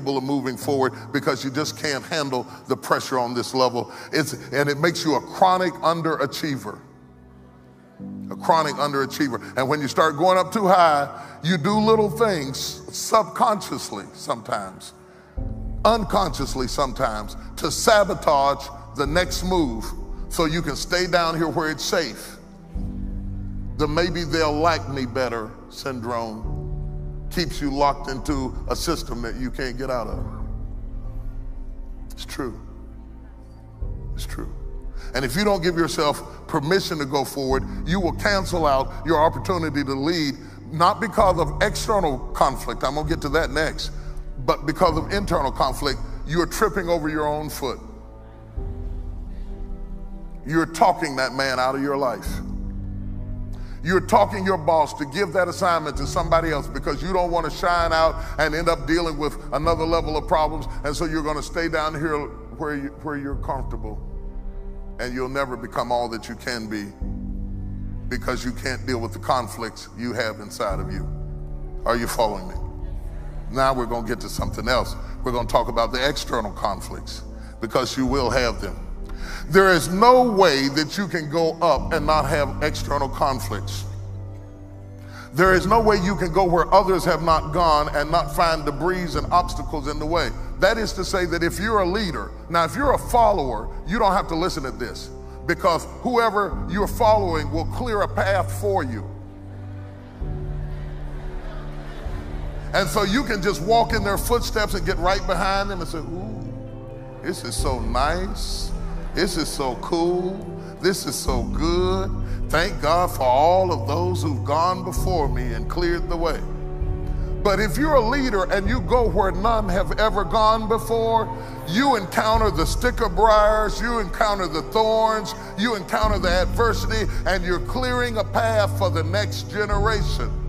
of moving forward because you just can't handle the pressure on this level. It's, and it makes you a chronic underachiever. A chronic underachiever. And when you start going up too high, you do little things subconsciously sometimes, unconsciously sometimes, to sabotage the next move so you can stay down here where it's safe. The maybe they'll like me better syndrome keeps you locked into a system that you can't get out of. It's true. It's true. And if you don't give yourself permission to go forward, you will cancel out your opportunity to lead, not because of external conflict, I'm gonna get to that next, but because of internal conflict, you're tripping over your own foot. You're talking that man out of your life. You're talking your boss to give that assignment to somebody else because you don't want to shine out and end up dealing with another level of problems. And so you're going to stay down here where, you, where you're comfortable. And you'll never become all that you can be because you can't deal with the conflicts you have inside of you. Are you following me? Now we're going to get to something else. We're going to talk about the external conflicts because you will have them. There is no way that you can go up and not have external conflicts. There is no way you can go where others have not gone and not find debris and obstacles in the way. That is to say, that if you're a leader, now if you're a follower, you don't have to listen to this because whoever you're following will clear a path for you. And so you can just walk in their footsteps and get right behind them and say, Ooh, this is so nice. This is so cool. This is so good. Thank God for all of those who've gone before me and cleared the way. But if you're a leader and you go where none have ever gone before, you encounter the sticker briars, you encounter the thorns, you encounter the adversity, and you're clearing a path for the next generation.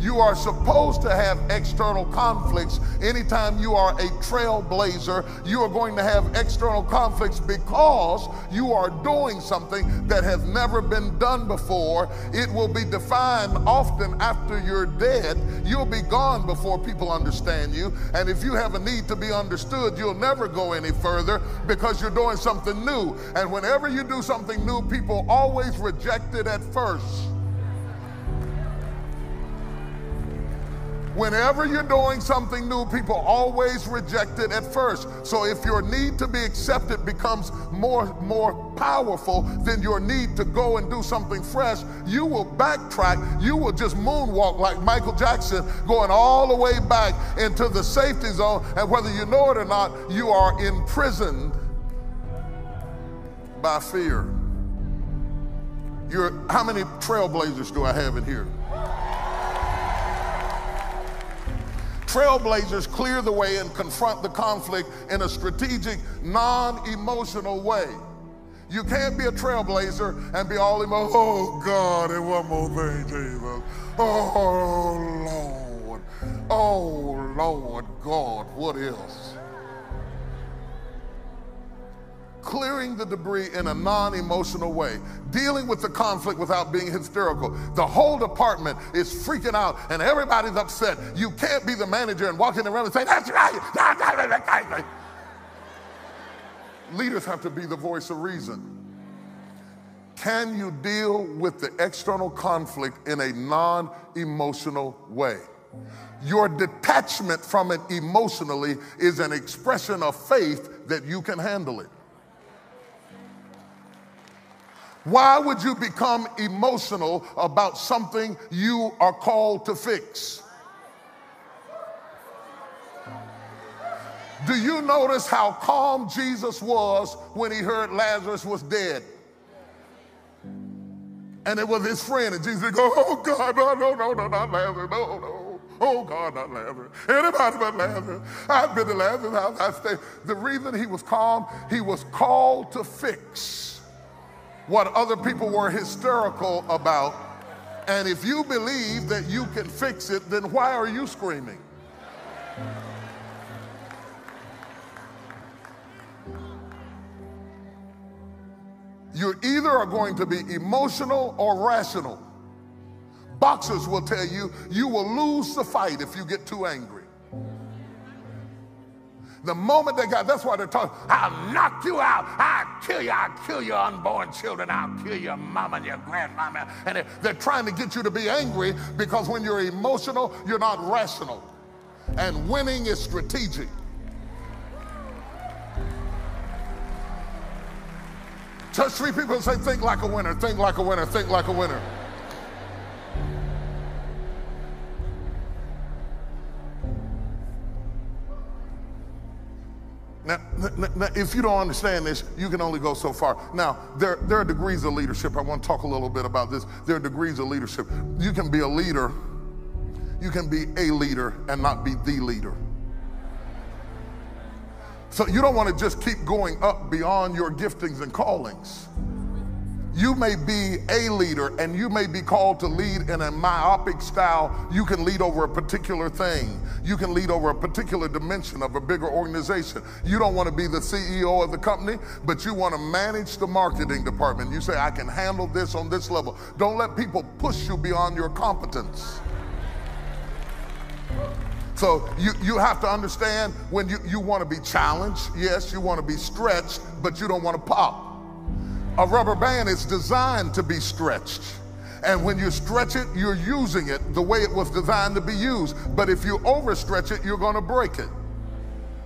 You are supposed to have external conflicts. Anytime you are a trailblazer, you are going to have external conflicts because you are doing something that has never been done before. It will be defined often after you're dead. You'll be gone before people understand you. And if you have a need to be understood, you'll never go any further because you're doing something new. And whenever you do something new, people always reject it at first. Whenever you're doing something new, people always reject it at first. So if your need to be accepted becomes more, more powerful than your need to go and do something fresh, you will backtrack. You will just moonwalk like Michael Jackson, going all the way back into the safety zone. And whether you know it or not, you are imprisoned by fear. You're, how many trailblazers do I have in here? Trailblazers clear the way and confront the conflict in a strategic, non emotional way. You can't be a trailblazer and be all emotional. Oh, God, and one more thing, Jesus. Oh, Lord. Oh, Lord God, what else? Clearing the debris in a non emotional way, dealing with the conflict without being hysterical. The whole department is freaking out and everybody's upset. You can't be the manager and walking around and say, That's right. Leaders have to be the voice of reason. Can you deal with the external conflict in a non emotional way? Your detachment from it emotionally is an expression of faith that you can handle it. Why would you become emotional about something you are called to fix? Do you notice how calm Jesus was when he heard Lazarus was dead? And it was his friend, and Jesus go, Oh God, no, no, no, no, not Lazarus, no, no. Oh God, not Lazarus. Anybody but Lazarus. I've been to Lazarus' house. I stayed. The reason he was calm, he was called to fix what other people were hysterical about. And if you believe that you can fix it, then why are you screaming? You either are going to be emotional or rational. Boxers will tell you you will lose the fight if you get too angry. The moment they got, that's why they're talking, I'll knock you out. I'll kill you. I'll kill your unborn children. I'll kill your mama and your grandmama. And they're, trying to get you to be angry because when you're emotional, you're not rational. And winning is strategic. Touch three people and say, think like a winner, think like a winner, think like a winner. If you don't understand this, you can only go so far. Now, there, there are degrees of leadership. I want to talk a little bit about this. There are degrees of leadership. You can be a leader, you can be a leader and not be the leader. So you don't want to just keep going up beyond your giftings and callings. You may be a leader and you may be called to lead in a myopic style. You can lead over a particular thing. You can lead over a particular dimension of a bigger organization. You don't want to be the CEO of the company, but you want to manage the marketing department. You say, I can handle this on this level. Don't let people push you beyond your competence. So you, you have to understand when you, you want to be challenged, yes, you want to be stretched, but you don't want to pop. A rubber band is designed to be stretched. And when you stretch it, you're using it the way it was designed to be used. But if you overstretch it, you're going to break it.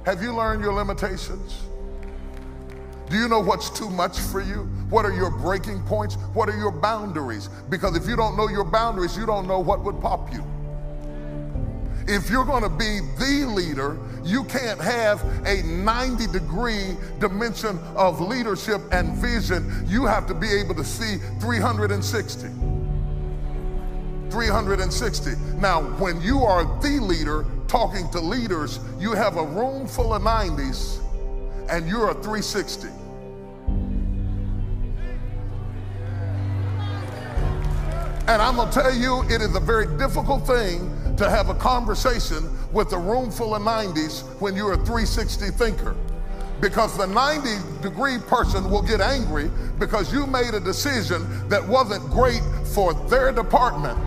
Have you learned your limitations? Do you know what's too much for you? What are your breaking points? What are your boundaries? Because if you don't know your boundaries, you don't know what would pop you. If you're going to be the leader, you can't have a 90 degree dimension of leadership and vision. You have to be able to see 360. 360. Now, when you are the leader talking to leaders, you have a room full of 90s and you're a 360. And I'm going to tell you, it is a very difficult thing to have a conversation with a room full of 90s when you're a 360 thinker. Because the 90 degree person will get angry because you made a decision that wasn't great for their department.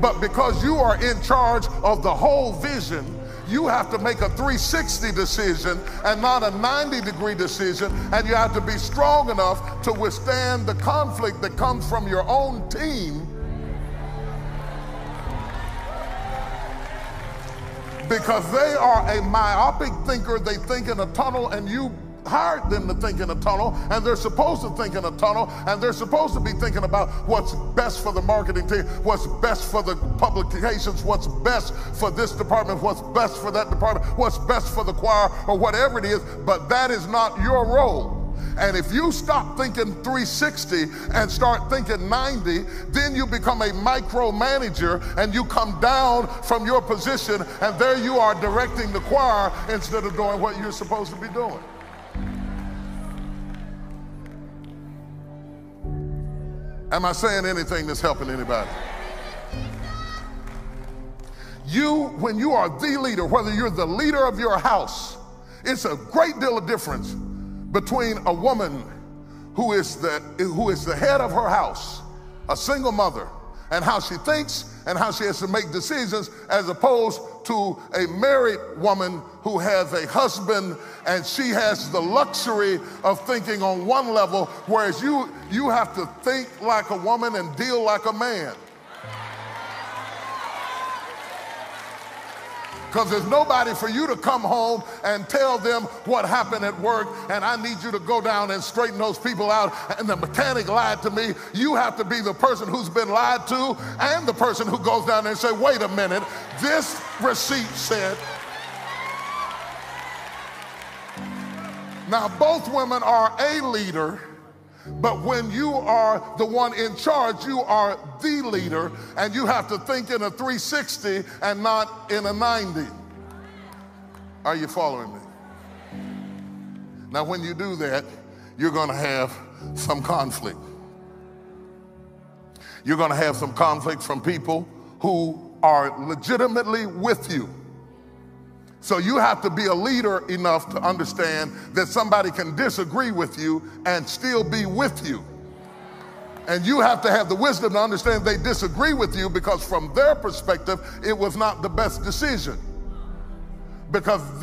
But because you are in charge of the whole vision, you have to make a 360 decision and not a 90 degree decision. And you have to be strong enough to withstand the conflict that comes from your own team because they are a myopic thinker. They think in a tunnel, and you hired them to think in a tunnel, and they're supposed to think in a tunnel, and they're supposed to be thinking about what's best for the marketing team, what's best for the publications, what's best for this department, what's best for that department, what's best for the choir, or whatever it is, but that is not your role. And if you stop thinking 360 and start thinking 90, then you become a micromanager and you come down from your position and there you are directing the choir instead of doing what you're supposed to be doing. Am I saying anything that's helping anybody? You, when you are the leader, whether you're the leader of your house, it's a great deal of difference between a woman who is the, who is the head of her house, a single mother, and how she thinks and how she has to make decisions as opposed to a married woman who has a husband and she has the luxury of thinking on one level whereas you you have to think like a woman and deal like a man because there's nobody for you to come home and tell them what happened at work and I need you to go down and straighten those people out and the mechanic lied to me. You have to be the person who's been lied to and the person who goes down there and say, wait a minute, this receipt said. Now, both women are a leader but when you are the one in charge, you are the leader, and you have to think in a 360 and not in a 90. Are you following me? Now, when you do that, you're going to have some conflict. You're going to have some conflict from people who are legitimately with you. So you have to be a leader enough to understand that somebody can disagree with you and still be with you. And you have to have the wisdom to understand they disagree with you because from their perspective, it was not the best decision. Because they